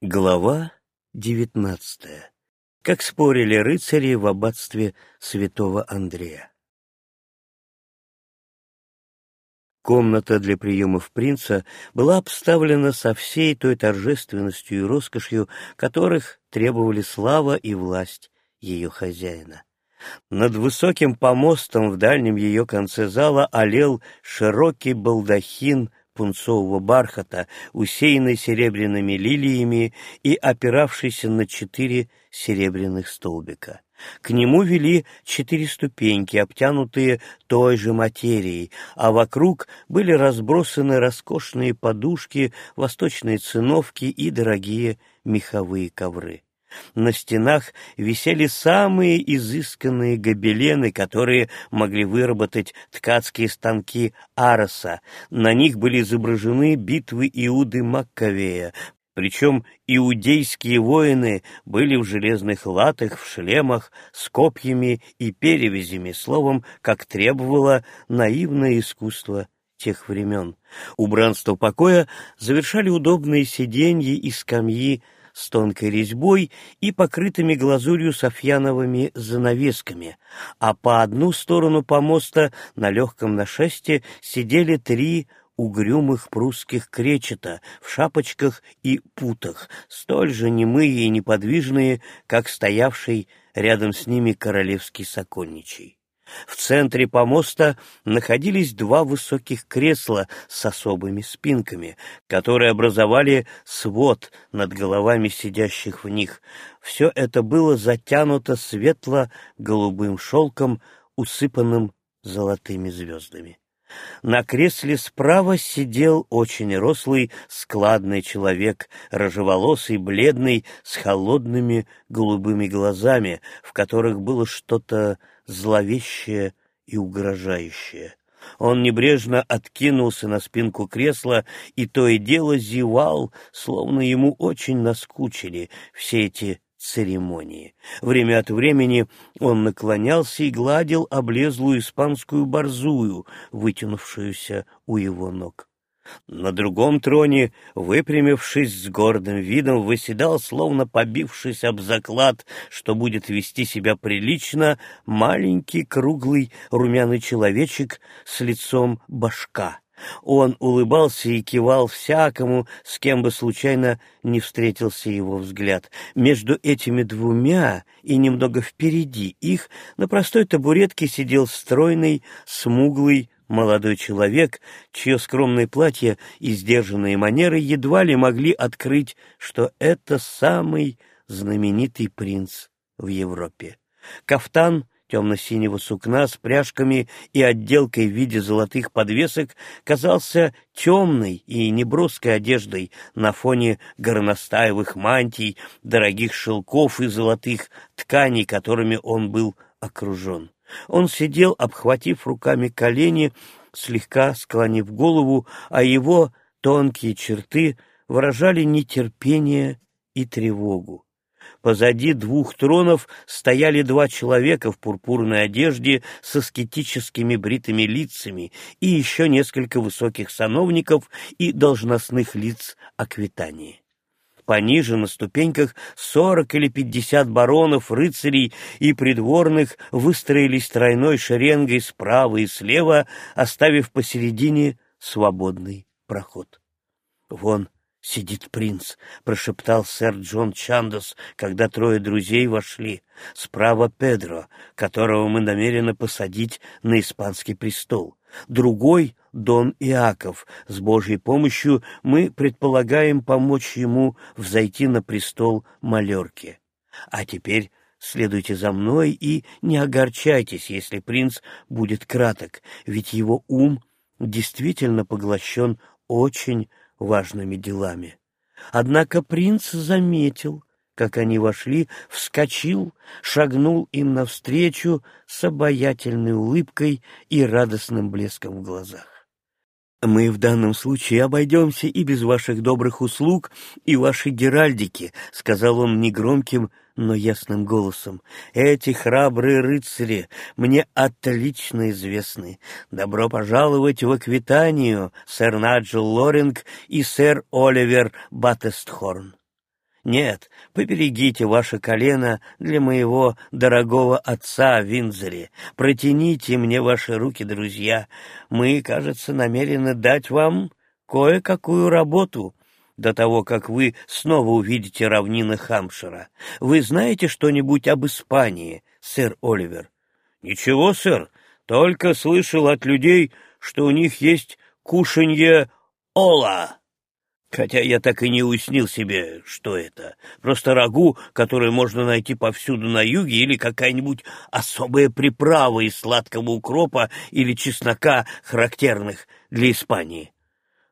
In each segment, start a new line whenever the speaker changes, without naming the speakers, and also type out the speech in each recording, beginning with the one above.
Глава девятнадцатая. Как спорили рыцари в аббатстве святого Андрея. Комната для приемов принца была обставлена со всей той торжественностью и роскошью, которых требовали слава и власть ее хозяина. Над высоким помостом в дальнем ее конце зала олел широкий балдахин пунцового бархата, усеянный серебряными лилиями и опиравшийся на четыре серебряных столбика. К нему вели четыре ступеньки, обтянутые той же материей, а вокруг были разбросаны роскошные подушки, восточные циновки и дорогие меховые ковры. На стенах висели самые изысканные гобелены, которые могли выработать ткацкие станки Ароса. На них были изображены битвы Иуды Маккавея, причем иудейские воины были в железных латах, в шлемах, с копьями и перевязями, словом, как требовало наивное искусство тех времен. Убранство покоя завершали удобные сиденья и скамьи с тонкой резьбой и покрытыми глазурью софьяновыми занавесками, а по одну сторону помоста на легком нашесте сидели три угрюмых прусских кречета в шапочках и путах, столь же немые и неподвижные, как стоявший рядом с ними королевский сокольничий. В центре помоста находились два высоких кресла с особыми спинками, которые образовали свод над головами сидящих в них. Все это было затянуто светло-голубым шелком, усыпанным золотыми звездами. На кресле справа сидел очень рослый, складный человек, рыжеволосый, бледный, с холодными голубыми глазами, в которых было что-то зловещее и угрожающее. Он небрежно откинулся на спинку кресла и то и дело зевал, словно ему очень наскучили все эти церемонии. Время от времени он наклонялся и гладил облезлую испанскую борзую, вытянувшуюся у его ног. На другом троне, выпрямившись с гордым видом, выседал, словно побившись об заклад, что будет вести себя прилично, маленький круглый румяный человечек с лицом башка. Он улыбался и кивал всякому, с кем бы случайно не встретился его взгляд. Между этими двумя и немного впереди их на простой табуретке сидел стройный, смуглый, молодой человек, чье скромное платье и сдержанные манеры едва ли могли открыть, что это самый знаменитый принц в Европе. Кафтан темно-синего сукна с пряжками и отделкой в виде золотых подвесок казался темной и неброской одеждой на фоне горностаевых мантий, дорогих шелков и золотых тканей, которыми он был окружен. Он сидел, обхватив руками колени, слегка склонив голову, а его тонкие черты выражали нетерпение и тревогу. Позади двух тронов стояли два человека в пурпурной одежде с аскетическими бритыми лицами и еще несколько высоких сановников и должностных лиц Аквитании. Пониже на ступеньках сорок или пятьдесят баронов, рыцарей и придворных выстроились тройной шеренгой справа и слева, оставив посередине свободный проход. «Вон сидит принц», — прошептал сэр Джон Чандос, когда трое друзей вошли. «Справа Педро, которого мы намерены посадить на испанский престол. Другой — Дон Иаков. С Божьей помощью мы предполагаем помочь ему взойти на престол Малерки. А теперь следуйте за мной и не огорчайтесь, если принц будет краток, ведь его ум действительно поглощен очень важными делами. Однако принц заметил, как они вошли, вскочил, шагнул им навстречу с обаятельной улыбкой и радостным блеском в глазах. «Мы в данном случае обойдемся и без ваших добрых услуг и вашей геральдики», — сказал он негромким, но ясным голосом. «Эти храбрые рыцари мне отлично известны. Добро пожаловать в Аквитанию, сэр Наджел Лоринг и сэр Оливер Баттестхорн». Нет, поберегите ваше колено для моего дорогого отца в Винзоре. Протяните мне ваши руки, друзья. Мы, кажется, намерены дать вам кое-какую работу до того, как вы снова увидите равнины Хамшира. Вы знаете что-нибудь об Испании, сэр Оливер? — Ничего, сэр, только слышал от людей, что у них есть кушанье ола. Хотя я так и не уяснил себе, что это. Просто рагу, которое можно найти повсюду на юге, или какая-нибудь особая приправа из сладкого укропа или чеснока, характерных для Испании.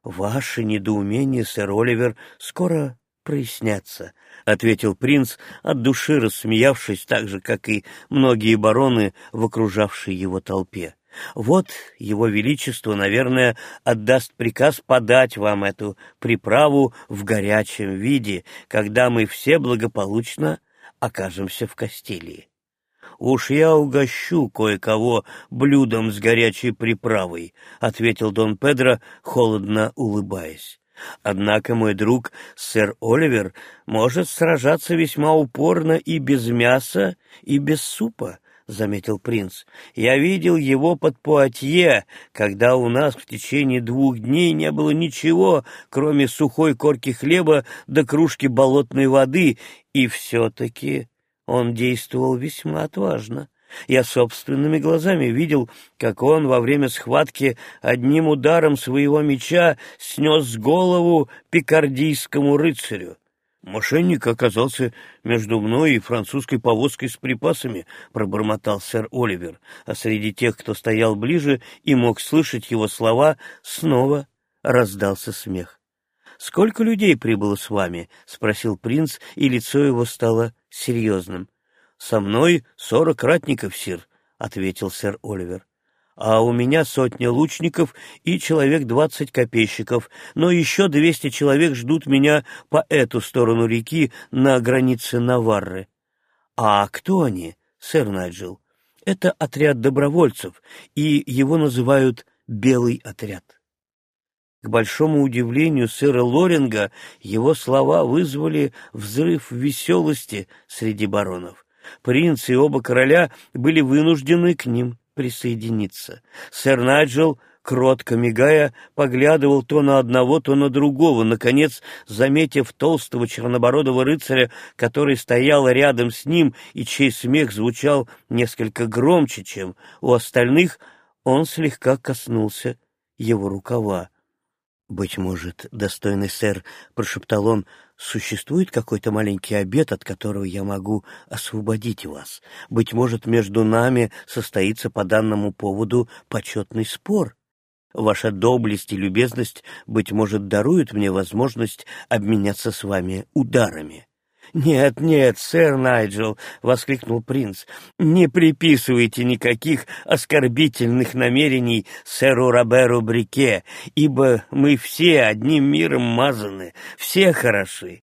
Ваше недоумение, сэр Оливер, скоро прояснятся, — ответил принц, от души рассмеявшись так же, как и многие бароны в окружавшей его толпе. Вот его величество, наверное, отдаст приказ подать вам эту приправу в горячем виде, когда мы все благополучно окажемся в Кастилии. «Уж я угощу кое-кого блюдом с горячей приправой», — ответил Дон Педро, холодно улыбаясь. Однако мой друг сэр Оливер может сражаться весьма упорно и без мяса, и без супа, — заметил принц. — Я видел его под Пуатье, когда у нас в течение двух дней не было ничего, кроме сухой корки хлеба да кружки болотной воды, и все-таки он действовал весьма отважно. Я собственными глазами видел, как он во время схватки одним ударом своего меча снес голову пикардийскому рыцарю. «Мошенник оказался между мной и французской повозкой с припасами», — пробормотал сэр Оливер, а среди тех, кто стоял ближе и мог слышать его слова, снова раздался смех. «Сколько людей прибыло с вами?» — спросил принц, и лицо его стало серьезным. «Со мной сорок ратников, сир», — ответил сэр Оливер а у меня сотня лучников и человек двадцать копейщиков, но еще двести человек ждут меня по эту сторону реки на границе Наварры. А кто они, сэр Найджел? Это отряд добровольцев, и его называют «белый отряд». К большому удивлению сэра Лоринга его слова вызвали взрыв веселости среди баронов. Принц и оба короля были вынуждены к ним присоединиться. Сэр Найджел, кротко мигая, поглядывал то на одного, то на другого. Наконец, заметив толстого чернобородого рыцаря, который стоял рядом с ним и чей смех звучал несколько громче, чем у остальных, он слегка коснулся его рукава. «Быть может, достойный сэр», — прошептал он, — «существует какой-то маленький обед, от которого я могу освободить вас? Быть может, между нами состоится по данному поводу почетный спор? Ваша доблесть и любезность, быть может, даруют мне возможность обменяться с вами ударами». «Нет, нет, сэр Найджел!» — воскликнул принц. «Не приписывайте никаких оскорбительных намерений сэру Роберу Брике, ибо мы все одним миром мазаны, все хороши.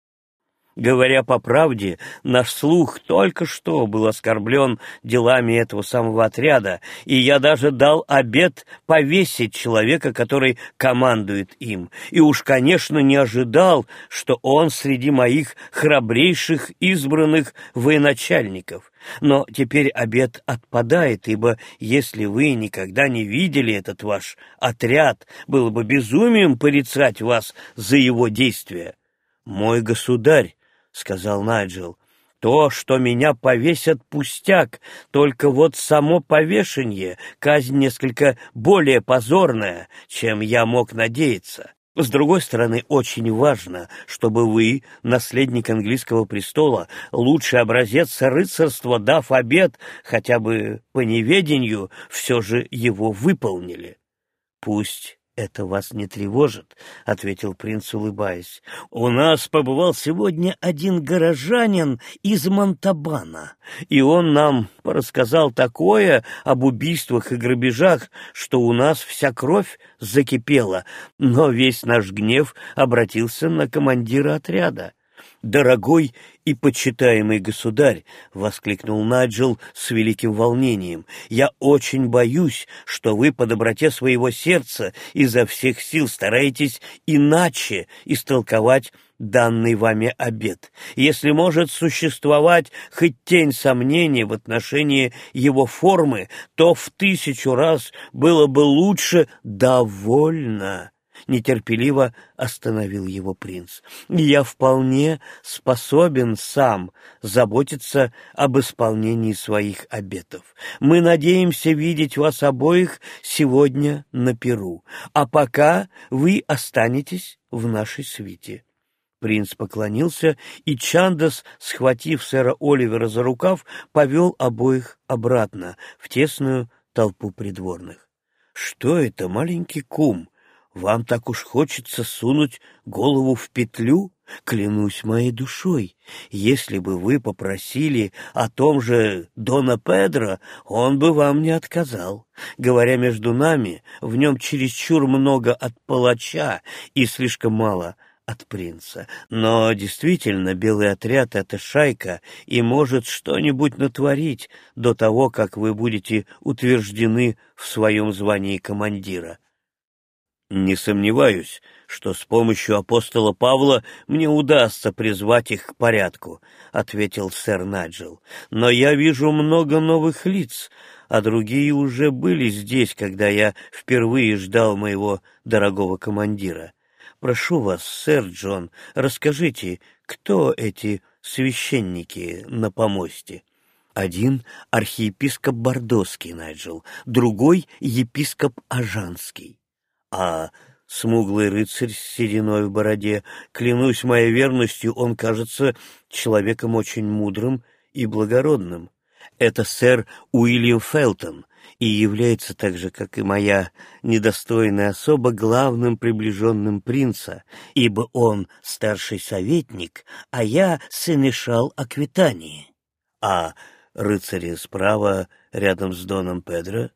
Говоря по правде, наш слух только что был оскорблен делами этого самого отряда, и я даже дал обет повесить человека, который командует им, и уж, конечно, не ожидал, что он среди моих храбрейших избранных военачальников. Но теперь обет отпадает, ибо если вы никогда не видели этот ваш отряд, было бы безумием порицать вас за его действия. Мой государь, — сказал Найджел. «То, что меня повесят, пустяк, только вот само повешение — казнь несколько более позорная, чем я мог надеяться. С другой стороны, очень важно, чтобы вы, наследник английского престола, лучший образец рыцарства, дав обед, хотя бы по неведению, все же его выполнили. Пусть «Это вас не тревожит», — ответил принц, улыбаясь. «У нас побывал сегодня один горожанин из Монтабана, и он нам рассказал такое об убийствах и грабежах, что у нас вся кровь закипела, но весь наш гнев обратился на командира отряда. «Дорогой и почитаемый государь!» — воскликнул Наджел с великим волнением. «Я очень боюсь, что вы по доброте своего сердца изо всех сил стараетесь иначе истолковать данный вами обет. Если может существовать хоть тень сомнения в отношении его формы, то в тысячу раз было бы лучше довольно нетерпеливо остановил его принц. «Я вполне способен сам заботиться об исполнении своих обетов. Мы надеемся видеть вас обоих сегодня на Перу, а пока вы останетесь в нашей свите». Принц поклонился, и Чандас, схватив сэра Оливера за рукав, повел обоих обратно в тесную толпу придворных. — Что это, маленький кум? Вам так уж хочется сунуть голову в петлю? Клянусь моей душой, если бы вы попросили о том же Дона Педро, он бы вам не отказал. Говоря между нами, в нем чересчур много от палача и слишком мало от принца. Но действительно, белый отряд — это шайка и может что-нибудь натворить до того, как вы будете утверждены в своем звании командира. Не сомневаюсь, что с помощью апостола Павла мне удастся призвать их к порядку, — ответил сэр Наджел. Но я вижу много новых лиц, а другие уже были здесь, когда я впервые ждал моего дорогого командира. Прошу вас, сэр Джон, расскажите, кто эти священники на помосте? Один — архиепископ Бордоский, Найджел, другой — епископ Ажанский. А смуглый рыцарь с сединой в бороде, клянусь моей верностью, он кажется человеком очень мудрым и благородным. Это сэр Уильям Фелтон и является так же, как и моя недостойная особа, главным приближенным принца, ибо он старший советник, а я сенешал Аквитании. А рыцари справа, рядом с Доном Педро,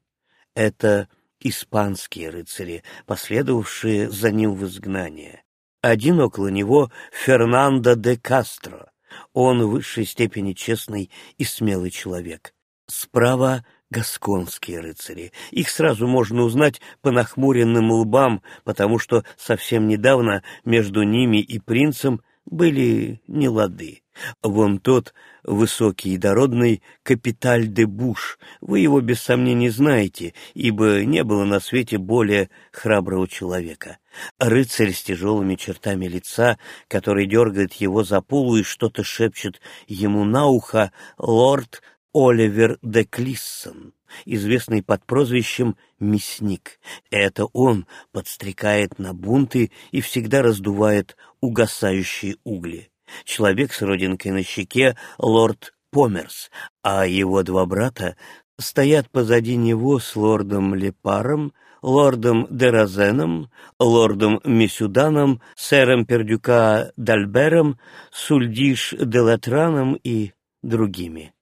это испанские рыцари, последовавшие за ним в изгнание. Один около него Фернандо де Кастро. Он в высшей степени честный и смелый человек. Справа гасконские рыцари. Их сразу можно узнать по нахмуренным лбам, потому что совсем недавно между ними и принцем были нелады. Вон тот высокий и дородный капиталь де Буш, вы его без сомнений знаете, ибо не было на свете более храброго человека. Рыцарь с тяжелыми чертами лица, который дергает его за полу и что-то шепчет ему на ухо, лорд Оливер де Клиссон, известный под прозвищем «Мясник». Это он подстрекает на бунты и всегда раздувает угасающие угли. Человек с родинкой на щеке — лорд Померс, а его два брата стоят позади него с лордом Лепаром, лордом Деразеном, лордом Мисюданом, сэром Пердюка Дальбером, Сульдиш Делатраном и другими.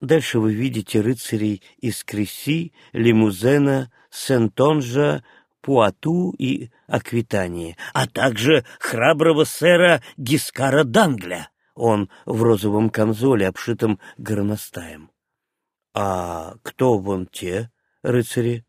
Дальше вы видите рыцарей из Креси, Лимузена, Сентонжа, Пуату и Аквитании, а также храброго сэра Гискара Дангля. Он в розовом камзоле, обшитом горностаем. А кто вон те рыцари?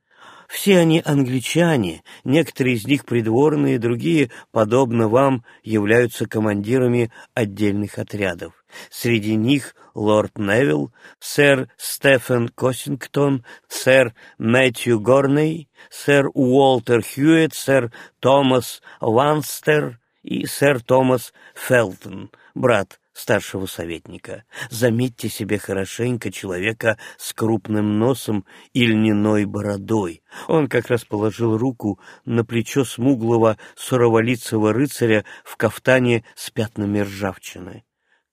Все они англичане, некоторые из них придворные, другие, подобно вам, являются командирами отдельных отрядов. Среди них лорд Невилл, сэр Стефан Косингтон, сэр Мэтью Горней, сэр Уолтер Хьюетт, сэр Томас Ванстер и сэр Томас Фелтон, брат старшего советника. Заметьте себе хорошенько человека с крупным носом и льняной бородой. Он как раз положил руку на плечо смуглого суроволицего рыцаря в кафтане с пятнами ржавчины.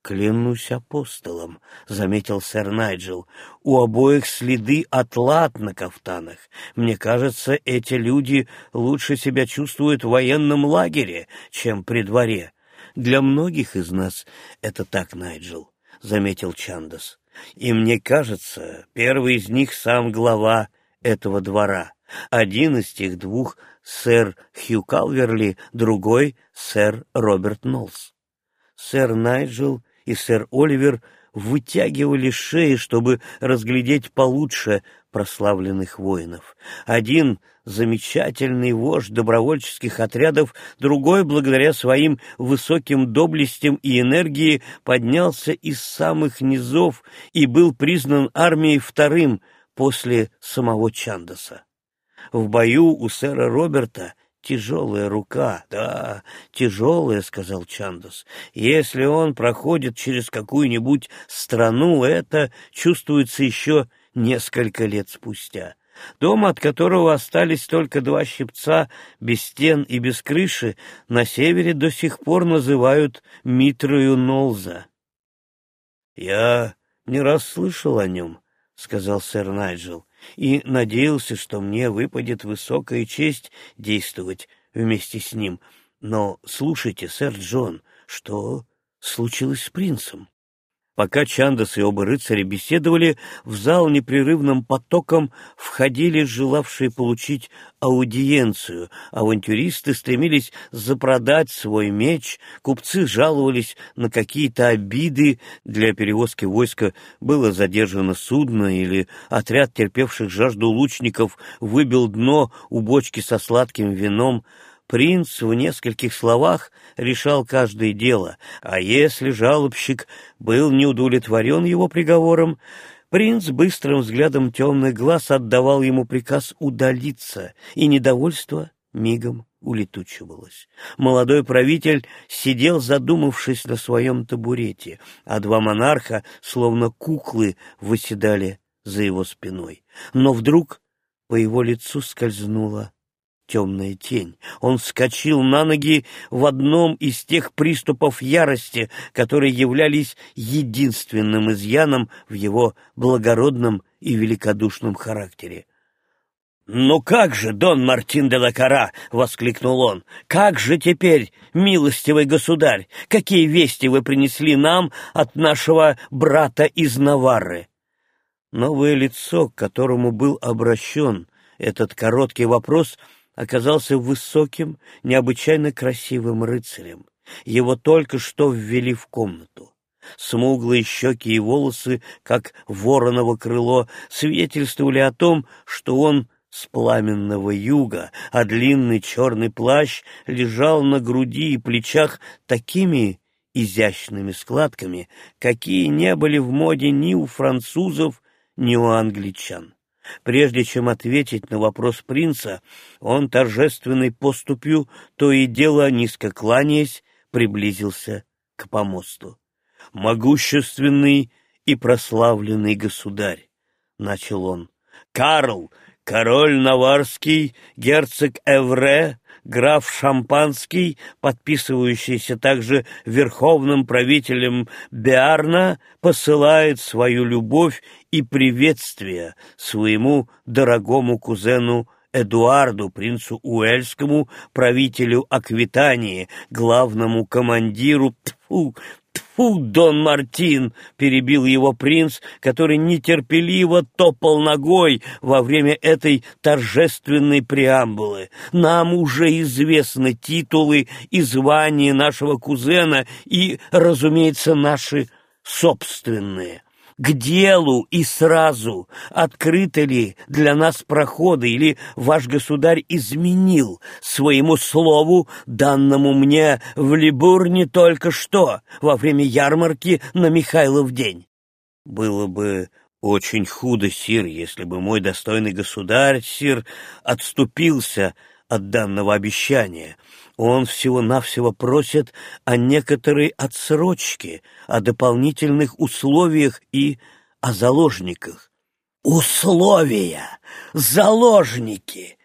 «Клянусь апостолом», — заметил сэр Найджел, — «у обоих следы от лад на кафтанах. Мне кажется, эти люди лучше себя чувствуют в военном лагере, чем при дворе. Для многих из нас это так, Найджел, — заметил Чандас. И мне кажется, первый из них сам глава этого двора. Один из тех двух — сэр Хью Калверли, другой — сэр Роберт Нолс. Сэр Найджел и сэр Оливер вытягивали шеи, чтобы разглядеть получше прославленных воинов. Один — замечательный вождь добровольческих отрядов, другой, благодаря своим высоким доблестям и энергии, поднялся из самых низов и был признан армией вторым после самого Чандаса. В бою у сэра Роберта Тяжелая рука, да, тяжелая, — сказал Чандас. Если он проходит через какую-нибудь страну, это чувствуется еще несколько лет спустя. Дом, от которого остались только два щипца, без стен и без крыши, на севере до сих пор называют Митрою Нолза. — Я не раз слышал о нем, — сказал сэр Найджел и надеялся, что мне выпадет высокая честь действовать вместе с ним. Но слушайте, сэр Джон, что случилось с принцем? Пока Чандас и оба рыцаря беседовали, в зал непрерывным потоком входили желавшие получить аудиенцию. Авантюристы стремились запродать свой меч, купцы жаловались на какие-то обиды. Для перевозки войска было задержано судно или отряд терпевших жажду лучников выбил дно у бочки со сладким вином. Принц в нескольких словах решал каждое дело, а если жалобщик был не удовлетворен его приговором, принц быстрым взглядом темных глаз отдавал ему приказ удалиться, и недовольство мигом улетучивалось. Молодой правитель сидел, задумавшись на своем табурете, а два монарха, словно куклы, выседали за его спиной. Но вдруг по его лицу скользнула темная тень. Он вскочил на ноги в одном из тех приступов ярости, которые являлись единственным изъяном в его благородном и великодушном характере. «Ну как же, Дон Мартин де Лакара!» — воскликнул он. «Как же теперь, милостивый государь, какие вести вы принесли нам от нашего брата из Наварры?» Новое лицо, к которому был обращен этот короткий вопрос — оказался высоким, необычайно красивым рыцарем. Его только что ввели в комнату. Смуглые щеки и волосы, как вороново крыло, свидетельствовали о том, что он с пламенного юга, а длинный черный плащ лежал на груди и плечах такими изящными складками, какие не были в моде ни у французов, ни у англичан. Прежде чем ответить на вопрос принца, он торжественной поступью, то и дело низко кланяясь, приблизился к помосту. «Могущественный и прославленный государь», — начал он, — «Карл, король Наварский, герцог Эвре, граф Шампанский, подписывающийся также верховным правителем Биарна, посылает свою любовь и приветствие своему дорогому кузену Эдуарду, принцу Уэльскому, правителю Аквитании, главному командиру, тьфу, «Фу, Дон Мартин!» — перебил его принц, который нетерпеливо топал ногой во время этой торжественной преамбулы. «Нам уже известны титулы и звания нашего кузена и, разумеется, наши собственные» к делу и сразу, открыты ли для нас проходы, или ваш государь изменил своему слову, данному мне в Либурне только что, во время ярмарки на Михайлов день. Было бы очень худо, сир, если бы мой достойный государь, сир, отступился от данного обещания, он всего-навсего просит о некоторой отсрочке, о дополнительных условиях и о заложниках. Условия! Заложники!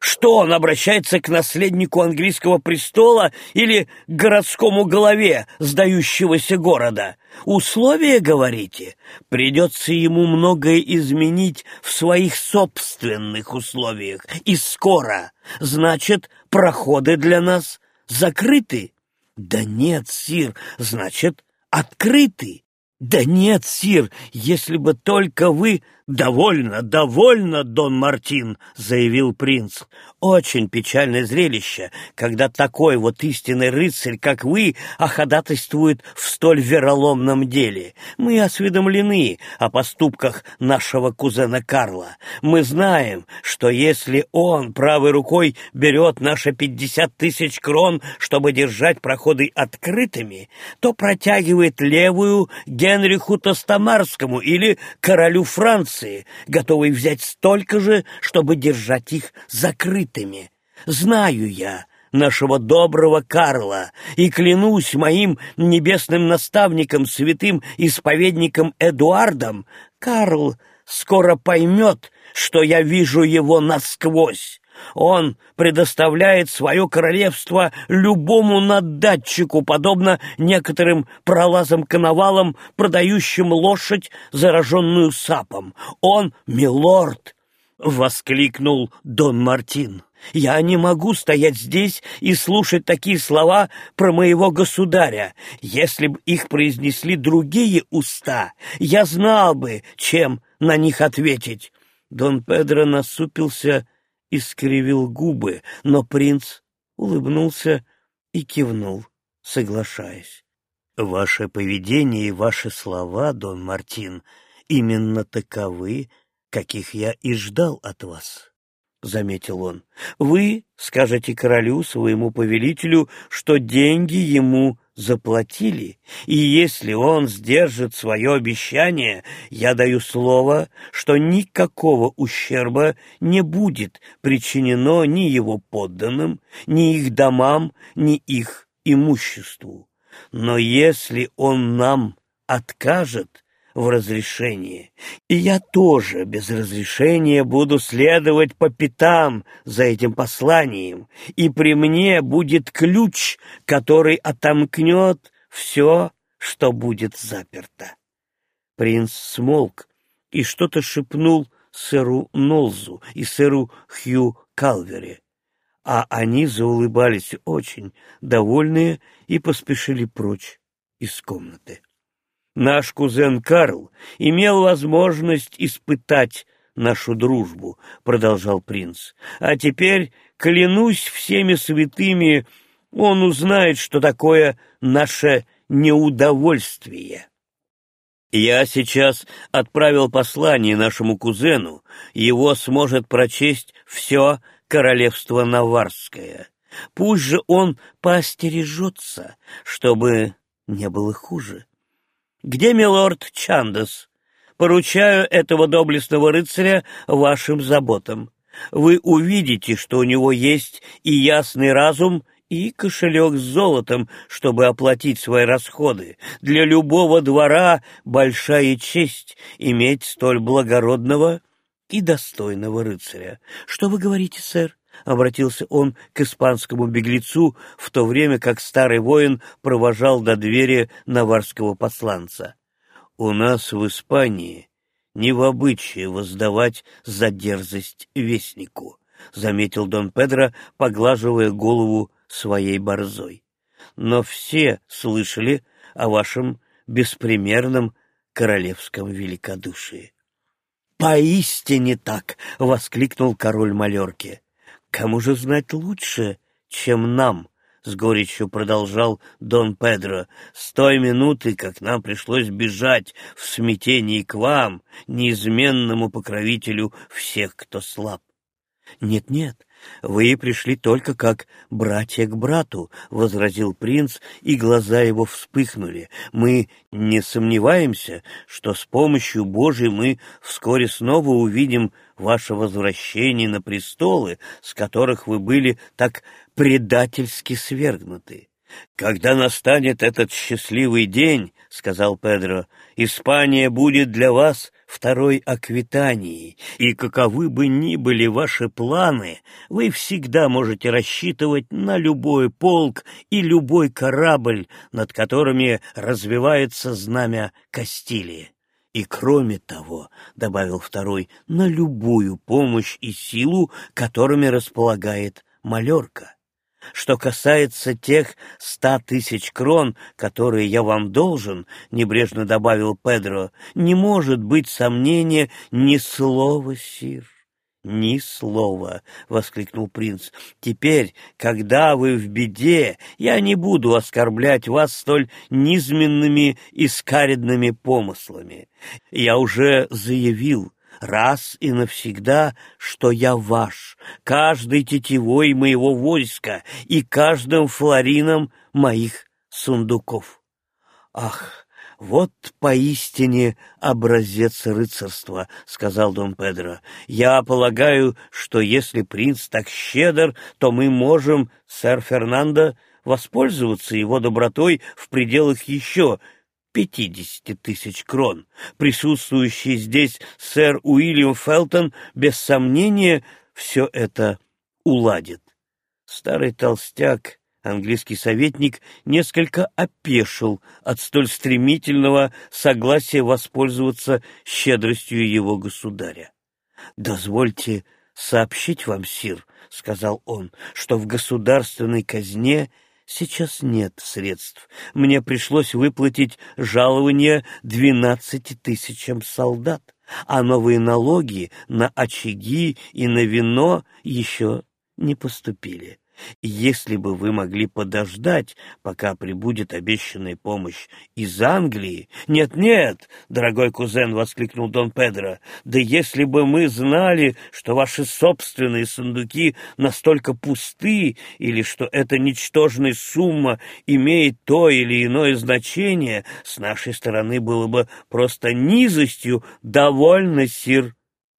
Что он обращается к наследнику английского престола или к городскому голове сдающегося города? Условия, говорите? Придется ему многое изменить в своих собственных условиях. И скоро. Значит, проходы для нас закрыты? Да нет, сир, значит, открыты. Да нет, сир, если бы только вы «Довольно, довольно, Дон Мартин», — заявил принц. «Очень печальное зрелище, когда такой вот истинный рыцарь, как вы, оходатайствует в столь вероломном деле. Мы осведомлены о поступках нашего кузена Карла. Мы знаем, что если он правой рукой берет наши пятьдесят тысяч крон, чтобы держать проходы открытыми, то протягивает левую Генриху Тостомарскому или королю Франции, Франции, готовый взять столько же, чтобы держать их закрытыми. Знаю я нашего доброго Карла и клянусь моим небесным наставником, святым исповедником Эдуардом, Карл скоро поймет, что я вижу его насквозь. Он предоставляет свое королевство любому наддатчику, подобно некоторым пролазам-коновалам, продающим лошадь, зараженную сапом. Он милорд! — воскликнул Дон Мартин. «Я не могу стоять здесь и слушать такие слова про моего государя. Если бы их произнесли другие уста, я знал бы, чем на них ответить». Дон Педро насупился и скривил губы, но принц улыбнулся и кивнул, соглашаясь. «Ваше поведение и ваши слова, Дон Мартин, именно таковы, каких я и ждал от вас», — заметил он. «Вы скажете королю, своему повелителю, что деньги ему заплатили, и если он сдержит свое обещание, я даю слово, что никакого ущерба не будет причинено ни его подданным, ни их домам, ни их имуществу. Но если он нам откажет, в разрешении, и я тоже без разрешения буду следовать по пятам за этим посланием, и при мне будет ключ, который отомкнет все, что будет заперто. Принц смолк и что-то шепнул сэру Нолзу и сэру Хью Калвере, а они заулыбались очень, довольные, и поспешили прочь из комнаты. Наш кузен Карл имел возможность испытать нашу дружбу, — продолжал принц. А теперь, клянусь всеми святыми, он узнает, что такое наше неудовольствие. Я сейчас отправил послание нашему кузену, его сможет прочесть все королевство Наварское. Пусть же он поостережется, чтобы не было хуже. Где милорд Чандас? Поручаю этого доблестного рыцаря вашим заботам. Вы увидите, что у него есть и ясный разум, и кошелек с золотом, чтобы оплатить свои расходы. Для любого двора большая честь иметь столь благородного и достойного рыцаря. Что вы говорите, сэр? — обратился он к испанскому беглецу, в то время как старый воин провожал до двери наварского посланца. «У нас в Испании не в обычае воздавать за дерзость вестнику», — заметил Дон Педро, поглаживая голову своей борзой. «Но все слышали о вашем беспримерном королевском великодушии». «Поистине так!» — воскликнул король Малерки. «Кому же знать лучше, чем нам?» — с горечью продолжал Дон Педро. «С той минуты, как нам пришлось бежать в смятении к вам, неизменному покровителю всех, кто слаб». «Нет-нет, вы пришли только как братья к брату», — возразил принц, и глаза его вспыхнули. «Мы не сомневаемся, что с помощью Божией мы вскоре снова увидим ваше возвращение на престолы, с которых вы были так предательски свергнуты. «Когда настанет этот счастливый день, — сказал Педро, — Испания будет для вас второй Аквитанией, и каковы бы ни были ваши планы, вы всегда можете рассчитывать на любой полк и любой корабль, над которыми развивается знамя Кастилии. И кроме того, — добавил второй, — на любую помощь и силу, которыми располагает Малерка. Что касается тех ста тысяч крон, которые я вам должен, — небрежно добавил Педро, — не может быть сомнения ни слова, сир. «Ни слова!» — воскликнул принц. «Теперь, когда вы в беде, я не буду оскорблять вас столь низменными и скаредными помыслами. Я уже заявил, раз и навсегда, что я ваш, каждой тетивой моего войска и каждым флорином моих сундуков. Ах, вот поистине образец рыцарства, сказал Дон Педро. Я полагаю, что если принц так щедр, то мы можем, сэр Фернандо, воспользоваться его добротой в пределах еще пятидесяти тысяч крон. Присутствующий здесь сэр Уильям Фелтон без сомнения все это уладит. Старый толстяк, английский советник, несколько опешил от столь стремительного согласия воспользоваться щедростью его государя. «Дозвольте сообщить вам, сир», — сказал он, — «что в государственной казне — Сейчас нет средств. Мне пришлось выплатить жалование двенадцати тысячам солдат, а новые налоги на очаги и на вино еще не поступили. Если бы вы могли подождать, пока прибудет обещанная помощь из Англии... Нет-нет, дорогой кузен, — воскликнул Дон Педро, — да если бы мы знали, что ваши собственные сундуки настолько пусты или что эта ничтожная сумма имеет то или иное значение, с нашей стороны было бы просто низостью. Довольно, сир,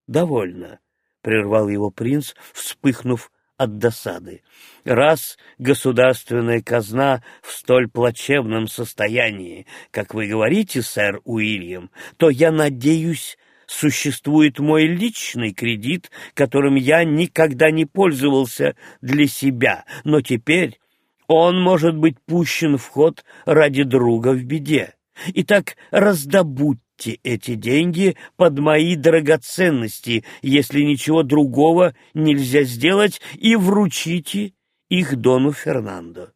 довольно, — прервал его принц, вспыхнув от досады. Раз государственная казна в столь плачевном состоянии, как вы говорите, сэр Уильям, то, я надеюсь, существует мой личный кредит, которым я никогда не пользовался для себя, но теперь он может быть пущен в ход ради друга в беде. Итак, раздобудьте Отдайте эти деньги под мои драгоценности, если ничего другого нельзя сделать, и вручите их Дону Фернандо.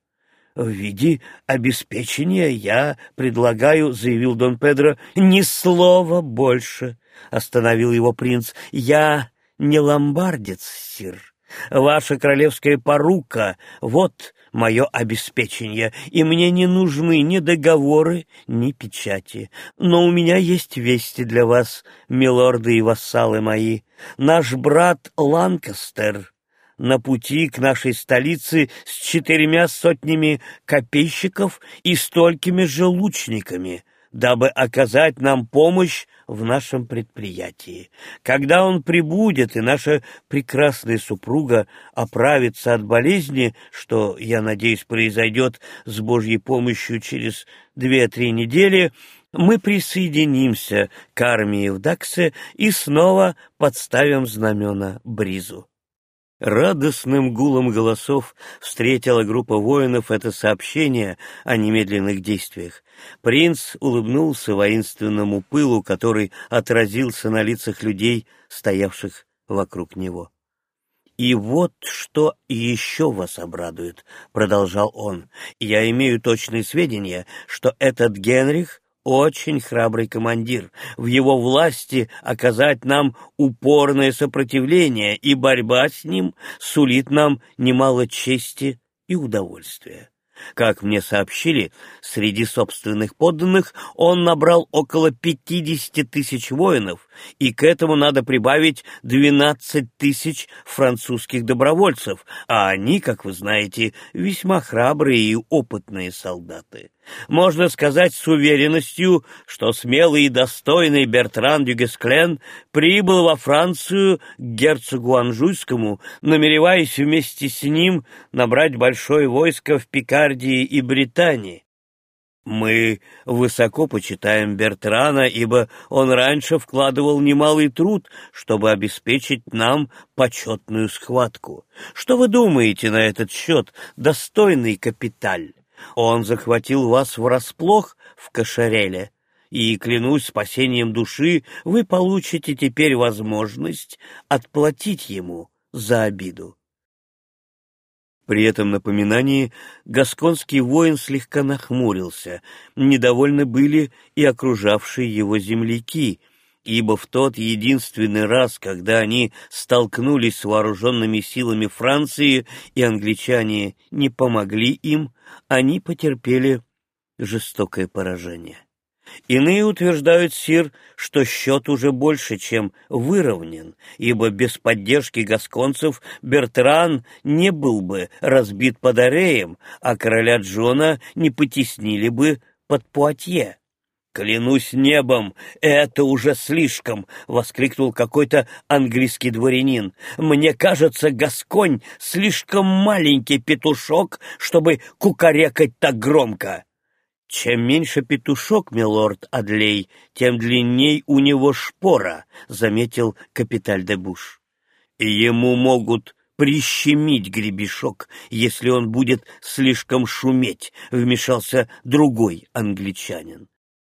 В виде обеспечения я предлагаю, — заявил Дон Педро, — ни слова больше, — остановил его принц. Я не ломбардец, сир. Ваша королевская порука — вот мое обеспечение, и мне не нужны ни договоры, ни печати. Но у меня есть вести для вас, милорды и вассалы мои. Наш брат Ланкастер на пути к нашей столице с четырьмя сотнями копейщиков и столькими же лучниками — дабы оказать нам помощь в нашем предприятии. Когда он прибудет, и наша прекрасная супруга оправится от болезни, что, я надеюсь, произойдет с Божьей помощью через две-три недели, мы присоединимся к армии в Даксе и снова подставим знамена Бризу. Радостным гулом голосов встретила группа воинов это сообщение о немедленных действиях. Принц улыбнулся воинственному пылу, который отразился на лицах людей, стоявших вокруг него. «И вот что еще вас обрадует», — продолжал он. «Я имею точные сведения, что этот Генрих очень храбрый командир. В его власти оказать нам упорное сопротивление, и борьба с ним сулит нам немало чести и удовольствия. Как мне сообщили, среди собственных подданных он набрал около 50 тысяч воинов, и к этому надо прибавить 12 тысяч французских добровольцев, а они, как вы знаете, весьма храбрые и опытные солдаты. Можно сказать с уверенностью, что смелый и достойный Бертран Дюгесклен прибыл во Францию к герцогу Анжуйскому, намереваясь вместе с ним набрать большое войско в Пикардии и Британии. Мы высоко почитаем Бертрана, ибо он раньше вкладывал немалый труд, чтобы обеспечить нам почетную схватку. Что вы думаете на этот счет, достойный капиталь? Он захватил вас врасплох в Кашареле, и, клянусь спасением души, вы получите теперь возможность отплатить ему за обиду. При этом напоминании гасконский воин слегка нахмурился. Недовольны были и окружавшие его земляки, ибо в тот единственный раз, когда они столкнулись с вооруженными силами Франции и англичане не помогли им, они потерпели жестокое поражение. Иные утверждают, Сир, что счет уже больше, чем выровнен, ибо без поддержки гасконцев Бертран не был бы разбит под Ареем, а короля Джона не потеснили бы под Пуатье. «Клянусь небом, это уже слишком!» — воскликнул какой-то английский дворянин. «Мне кажется, Гасконь слишком маленький петушок, чтобы кукарекать так громко!» «Чем меньше петушок, милорд Адлей, тем длинней у него шпора», — заметил капиталь де Буш. «И ему могут прищемить гребешок, если он будет слишком шуметь», — вмешался другой англичанин.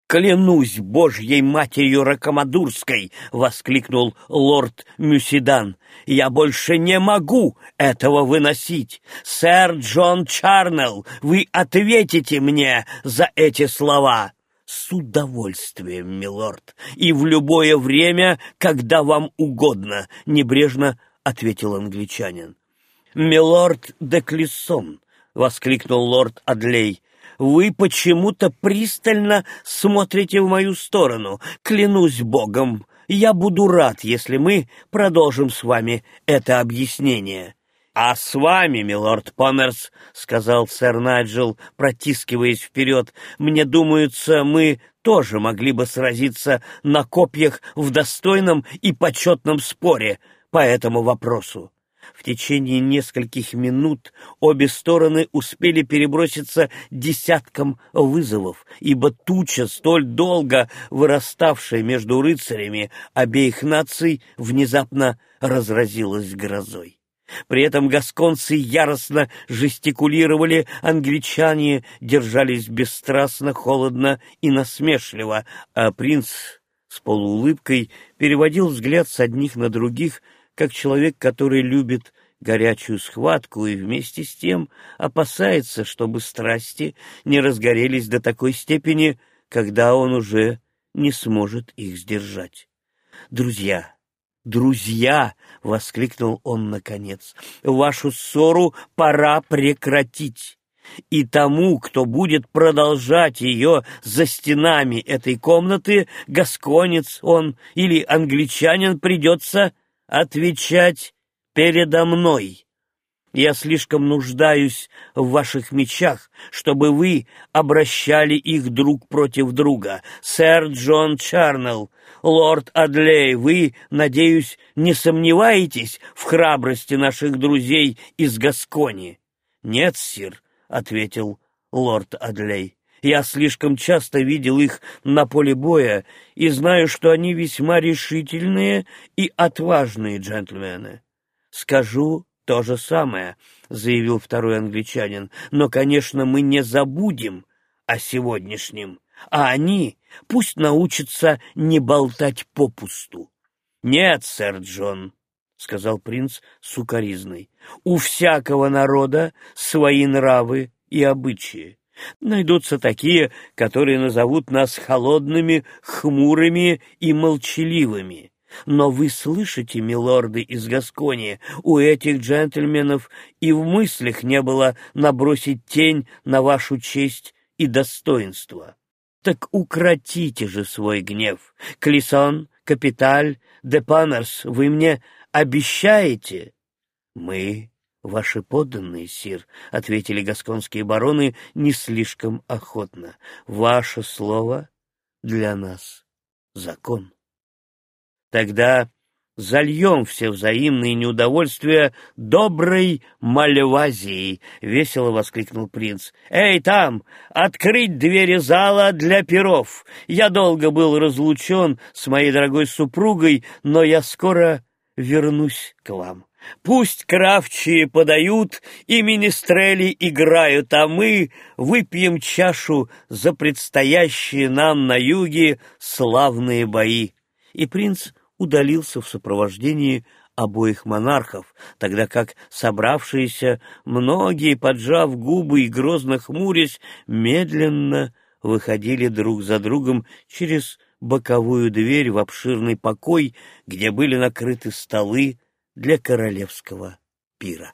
«Клянусь Божьей матерью Ракомадурской!» — воскликнул лорд Мюсидан. «Я больше не могу этого выносить! Сэр Джон Чарнелл, вы ответите мне за эти слова!» «С удовольствием, милорд, и в любое время, когда вам угодно», — небрежно ответил англичанин. «Милорд де Клессон!» — воскликнул лорд Адлей вы почему-то пристально смотрите в мою сторону. Клянусь Богом, я буду рад, если мы продолжим с вами это объяснение». «А с вами, милорд Померс», — сказал сэр Найджел, протискиваясь вперед, — «мне думается, мы тоже могли бы сразиться на копьях в достойном и почетном споре по этому вопросу». В течение нескольких минут обе стороны успели переброситься десятком вызовов, ибо туча, столь долго выраставшая между рыцарями обеих наций, внезапно разразилась грозой. При этом гасконцы яростно жестикулировали, англичане держались бесстрастно, холодно и насмешливо, а принц с полуулыбкой переводил взгляд с одних на других, как человек, который любит горячую схватку и вместе с тем опасается, чтобы страсти не разгорелись до такой степени, когда он уже не сможет их сдержать. «Друзья! Друзья!» — воскликнул он наконец. «Вашу ссору пора прекратить!» и тому, кто будет продолжать ее за стенами этой комнаты, гасконец он или англичанин, придется отвечать передо мной. Я слишком нуждаюсь в ваших мечах, чтобы вы обращали их друг против друга. Сэр Джон Чарнелл, лорд Адлей, вы, надеюсь, не сомневаетесь в храбрости наших друзей из Гаскони? — Нет, сир, — ответил лорд Адлей. Я слишком часто видел их на поле боя и знаю, что они весьма решительные и отважные джентльмены. Скажу то же самое, заявил второй англичанин, но, конечно, мы не забудем о сегодняшнем, а они пусть научатся не болтать попусту. Нет, сэр Джон, — сказал принц сукоризной, — у всякого народа свои нравы и обычаи. Найдутся такие, которые назовут нас холодными, хмурыми и молчаливыми. Но вы слышите, милорды из Гасконии, у этих джентльменов и в мыслях не было набросить тень на вашу честь и достоинство. Так укротите же свой гнев. Клисон, Капиталь, Депанерс, вы мне обещаете? Мы «Ваши подданные, сир», — ответили гасконские бароны не слишком охотно, — «ваше слово для нас закон». Тогда зальем все взаимные неудовольствия доброй Мальвазией, — весело воскликнул принц. «Эй, там! Открыть двери зала для перов! Я долго был разлучен с моей дорогой супругой, но я скоро вернусь к вам». Пусть кравчие подают и министрели играют, а мы выпьем чашу за предстоящие нам на юге славные бои. И принц удалился в сопровождении обоих монархов, тогда как собравшиеся, многие, поджав губы и грозно хмурясь, медленно выходили друг за другом через боковую дверь в обширный покой, где были накрыты столы для королевского пира.